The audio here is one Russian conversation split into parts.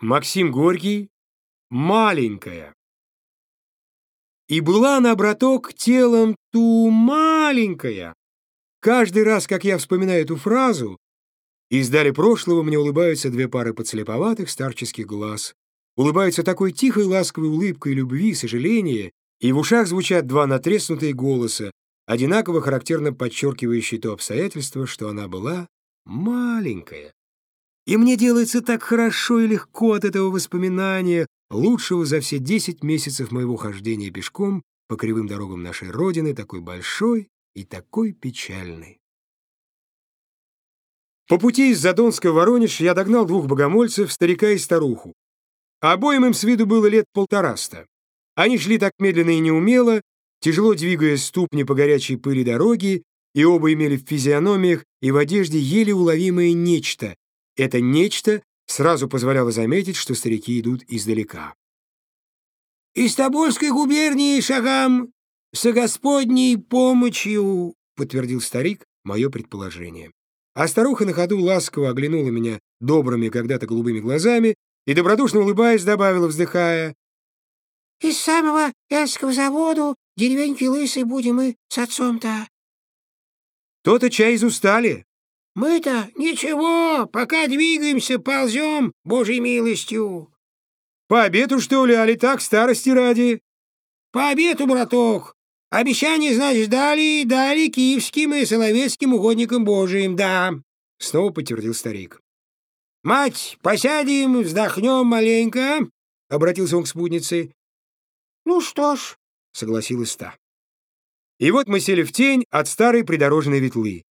Максим Горький «Маленькая». И была она, браток, телом ту маленькая. Каждый раз, как я вспоминаю эту фразу, из дали прошлого мне улыбаются две пары подслеповатых старческих глаз. Улыбаются такой тихой ласковой улыбкой любви, сожаления, и в ушах звучат два натреснутые голоса, одинаково характерно подчеркивающие то обстоятельство, что она была маленькая. И мне делается так хорошо и легко от этого воспоминания, лучшего за все десять месяцев моего хождения пешком по кривым дорогам нашей Родины, такой большой и такой печальной. По пути из Задонска в Воронеж я догнал двух богомольцев, старика и старуху. Обоим им с виду было лет полтораста. Они шли так медленно и неумело, тяжело двигая ступни по горячей пыли дороги, и оба имели в физиономиях и в одежде еле уловимое нечто, это нечто сразу позволяло заметить, что старики идут издалека. «Из Тобольской губернии шагам со Господней помощью», — подтвердил старик мое предположение. А старуха на ходу ласково оглянула меня добрыми когда-то голубыми глазами и, добродушно улыбаясь, добавила, вздыхая, «Из самого Энского завода деревеньки лысой будем мы с отцом-то». «То-то чай из устали», мы-то ничего, пока двигаемся, ползем, Божьей милостью. По обету, что ли, али так, старости ради? По обету, браток. Обещание, значит, дали, дали киевским и соловецким угодникам Божиим, да. Снова подтвердил старик. Мать, посядем, вздохнем маленько, — обратился он к спутнице. Ну что ж, — согласилась та. И вот мы сели в тень от старой придорожной ветлы.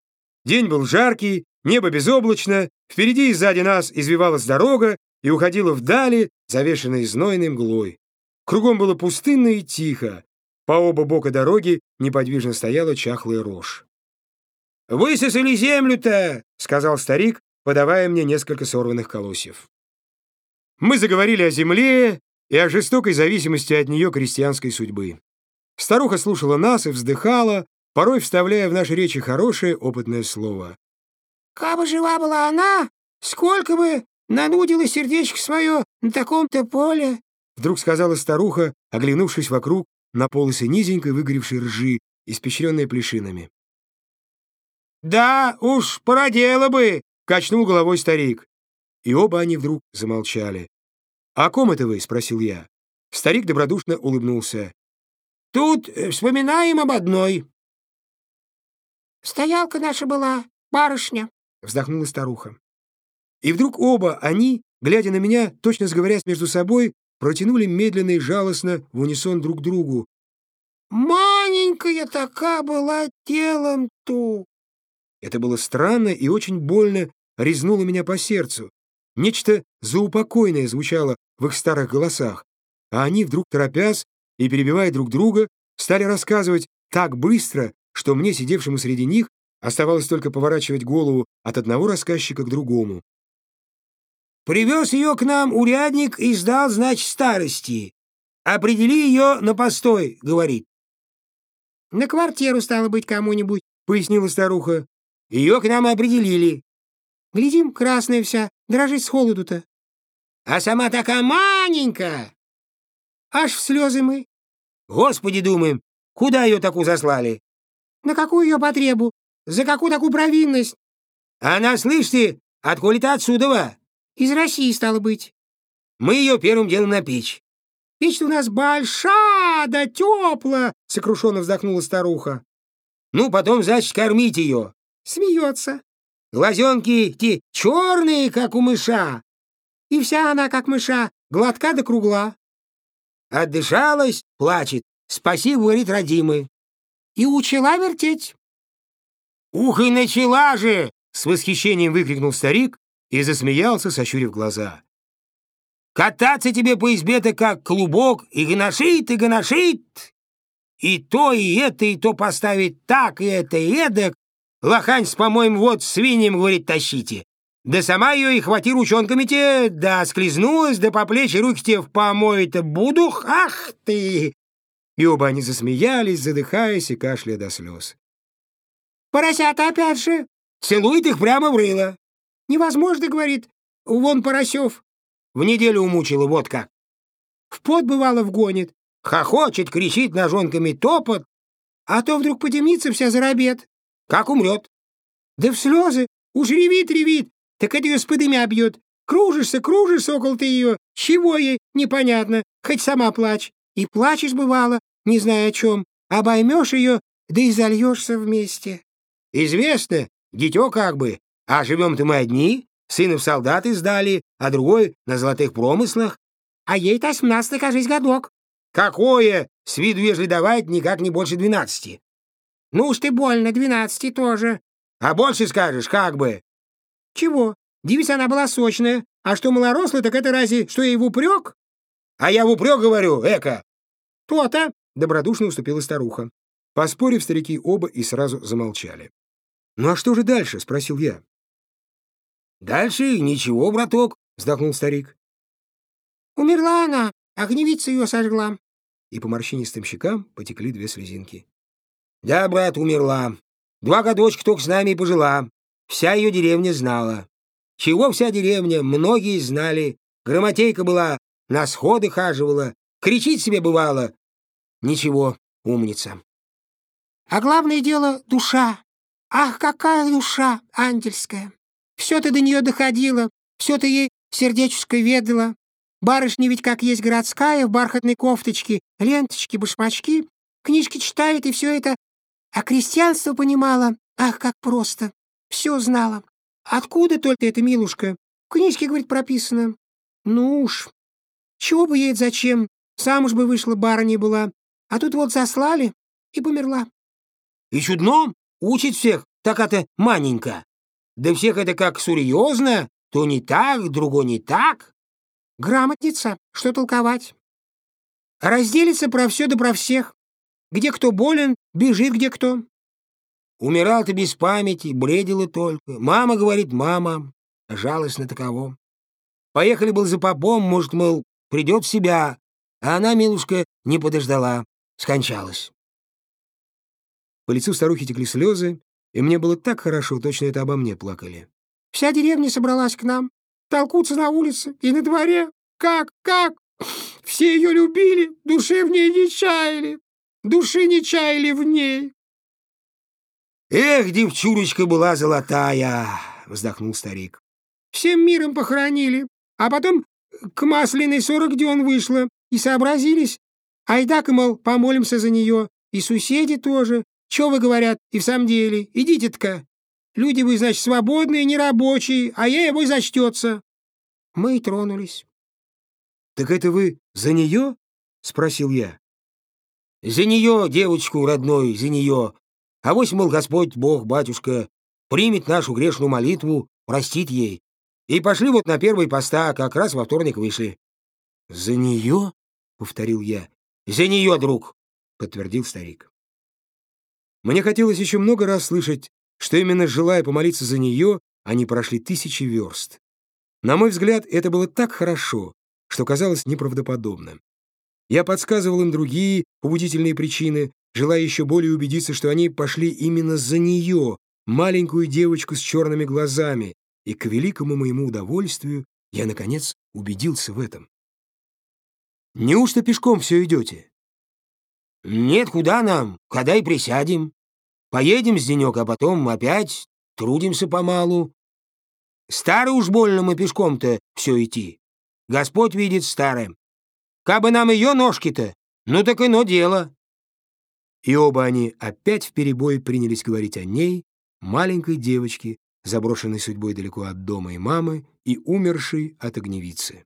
День был жаркий, небо безоблачно, впереди и сзади нас извивалась дорога и уходила вдали, завешенной знойной мглой. Кругом было пустынно и тихо. По оба бока дороги неподвижно стояла чахлая рожь. «Высосали землю-то!» — сказал старик, подавая мне несколько сорванных колосьев. Мы заговорили о земле и о жестокой зависимости от нее крестьянской судьбы. Старуха слушала нас и вздыхала, порой вставляя в наши речи хорошее опытное слово. «Кабы жива была она, сколько бы нанудила сердечко свое на таком-то поле!» Вдруг сказала старуха, оглянувшись вокруг на полосы низенькой выгоревшей ржи, испещренной плешинами. «Да уж, породела бы!» — качнул головой старик. И оба они вдруг замолчали. «О ком это вы?» — спросил я. Старик добродушно улыбнулся. «Тут э, вспоминаем об одной. «Стоялка наша была, барышня», — вздохнула старуха. И вдруг оба они, глядя на меня, точно сговорясь между собой, протянули медленно и жалостно в унисон друг другу. «Маленькая такая была телом ту!» Это было странно и очень больно резнуло меня по сердцу. Нечто заупокойное звучало в их старых голосах, а они, вдруг торопясь и перебивая друг друга, стали рассказывать так быстро, что мне, сидевшему среди них, оставалось только поворачивать голову от одного рассказчика к другому. «Привез ее к нам урядник и сдал, значит, старости. Определи ее на постой», — говорит. «На квартиру, стало быть, кому-нибудь», — пояснила старуха. «Ее к нам определили». «Глядим, красная вся, дрожит с холоду-то». «А сама такая маленькая!» «Аж в слезы мы». «Господи, думаем, куда ее такую заслали?» На какую ее потребу? За какую такую провинность? Она, слышь ты, откуда-то отсюда. Из России, стало быть. Мы ее первым делом на печь. Печь-то у нас большая, да тепла, сокрушенно вздохнула старуха. Ну, потом, значит, кормить ее. Смеется. Глазенки те черные, как у мыша. И вся она, как мыша, гладка да кругла. Отдышалась, плачет. Спасибо, говорит, родимый и учила вертеть. «Ух, и начала же!» — с восхищением выкрикнул старик и засмеялся, сощурив глаза. «Кататься тебе по избе-то как клубок, и гоношит, и гоношит! И то, и это, и то поставить так, и это, и эдак. Лохань с помоем вот свиньям, говорит, тащите. Да сама ее и хвати ручонками те, да склизнулась, да по плечи руки тебе в помой-то буду, ах ты! И оба они засмеялись, задыхаясь и кашляя до слез. «Поросята опять же!» Целует их прямо в рыло. «Невозможно, — говорит, — вон Поросев. в неделю умучила, вот как. В пот бывало вгонит. Хохочет, кричит ножонками топот. А то вдруг подемнится вся заробет. Как умрет. Да в слезы. Уж ревит, ревит. Так это ее с подымя бьет. Кружишься, кружишься около ты ее. Чего ей? Непонятно. Хоть сама плачь. И плачешь, бывало, не зная о чем. Обоймешь ее, да и зальешься вместе. Известно, дитё как бы. А живем-то мы одни. Сына в солдаты сдали, а другой на золотых промыслах. А ей-то осьмнадцатый, кажись, годок. Какое? С виду, ежели давать, никак не больше двенадцати. Ну уж ты больно, двенадцати тоже. А больше скажешь, как бы. Чего? Девица она была сочная. А что малорослая, так это разве, что ей в упрек? А я в упрек говорю, эко. То-то, — добродушно уступила старуха. Поспорив, старики оба и сразу замолчали. «Ну а что же дальше?» — спросил я. «Дальше ничего, браток», — вздохнул старик. «Умерла она, огневица ее сожгла». И по морщинистым щекам потекли две слезинки. «Да, брат, умерла. Два годочка только с нами и пожила. Вся ее деревня знала. Чего вся деревня, многие знали. Грамотейка была, на сходы хаживала, кричить себе бывало. Ничего, умница. А главное дело — душа. Ах, какая душа ангельская! Все ты до нее доходила, все ты ей сердечко ведала. Барышня ведь как есть городская, в бархатной кофточке, ленточки, башмачки, книжки читает и все это. А крестьянство понимала, ах, как просто. Все знала. Откуда только это, милушка? В книжке, говорит, прописано. Ну уж. Чего бы ей зачем? Замуж бы вышла, барыней была. А тут вот заслали и померла. И чудно учит всех, так это маненько. Да всех это как серьезно, то не так, другой не так. Грамотница, что толковать. Разделится про все да про всех. Где кто болен, бежит где кто. Умирал ты без памяти, бредила только. Мама говорит, мама. Жалостно таково. Поехали был за попом, может, мол, придет в себя. А она, милушка, не подождала. Скончалась. По лицу старухи текли слезы, и мне было так хорошо, точно это обо мне плакали. Вся деревня собралась к нам. Толкутся на улице и на дворе. Как, как? Все ее любили, души в ней не чаяли. Души не чаяли в ней. «Эх, девчурочка была золотая!» — вздохнул старик. «Всем миром похоронили, а потом к Масляной сорок дён вышло, и сообразились. Айдака, мол, помолимся за нее, и соседи тоже. Чё вы, говорят, и в самом деле, идите-тка. Люди вы, значит, свободные, нерабочие, а я его зачтется». Мы и тронулись. «Так это вы за нее?» — спросил я. «За нее, девочку родной, за нее. А вось, мол, Господь Бог, батюшка, примет нашу грешную молитву, простит ей. И пошли вот на первый поста, как раз во вторник вышли». «За нее?» — повторил я. «За нее, друг», — подтвердил старик. Мне хотелось еще много раз слышать, что именно желая помолиться за нее, они прошли тысячи верст. На мой взгляд, это было так хорошо, что казалось неправдоподобным. Я подсказывал им другие побудительные причины, желая еще более убедиться, что они пошли именно за нее, маленькую девочку с черными глазами, и к великому моему удовольствию я, наконец, убедился в этом. «Неужто пешком все идете?» «Нет, куда нам? Когда и присядем. Поедем с денек, а потом опять трудимся помалу. Старый уж больно мы пешком-то все идти. Господь видит старым. Кабы нам ее ножки-то, ну так ино дело». И оба они опять вперебой принялись говорить о ней, маленькой девочке, заброшенной судьбой далеко от дома и мамы и умершей от огневицы.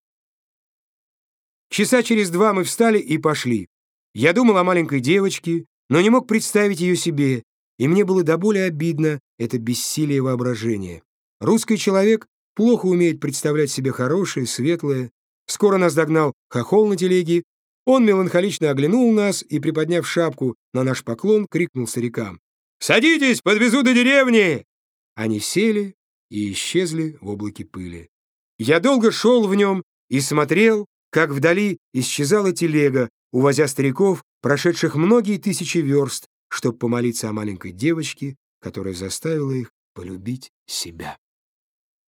Часа через два мы встали и пошли. Я думал о маленькой девочке, но не мог представить ее себе, и мне было до боли обидно это бессилие воображения. Русский человек плохо умеет представлять себе хорошее, светлое. Скоро нас догнал хохол на телеге. Он меланхолично оглянул нас и, приподняв шапку на наш поклон, крикнул старикам. «Садитесь, подвезу до деревни!» Они сели и исчезли в облаке пыли. Я долго шел в нем и смотрел, как вдали исчезала телега, увозя стариков, прошедших многие тысячи верст, чтобы помолиться о маленькой девочке, которая заставила их полюбить себя.